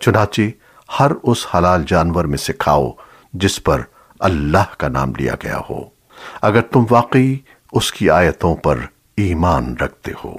چنانچہ ہر اس حلال جانور میں سے کھاؤ جس پر اللہ کا نام لیا گیا ہو۔ اگر تم واقعی اس کی آیتوں پر ایمان رکھتے ہو۔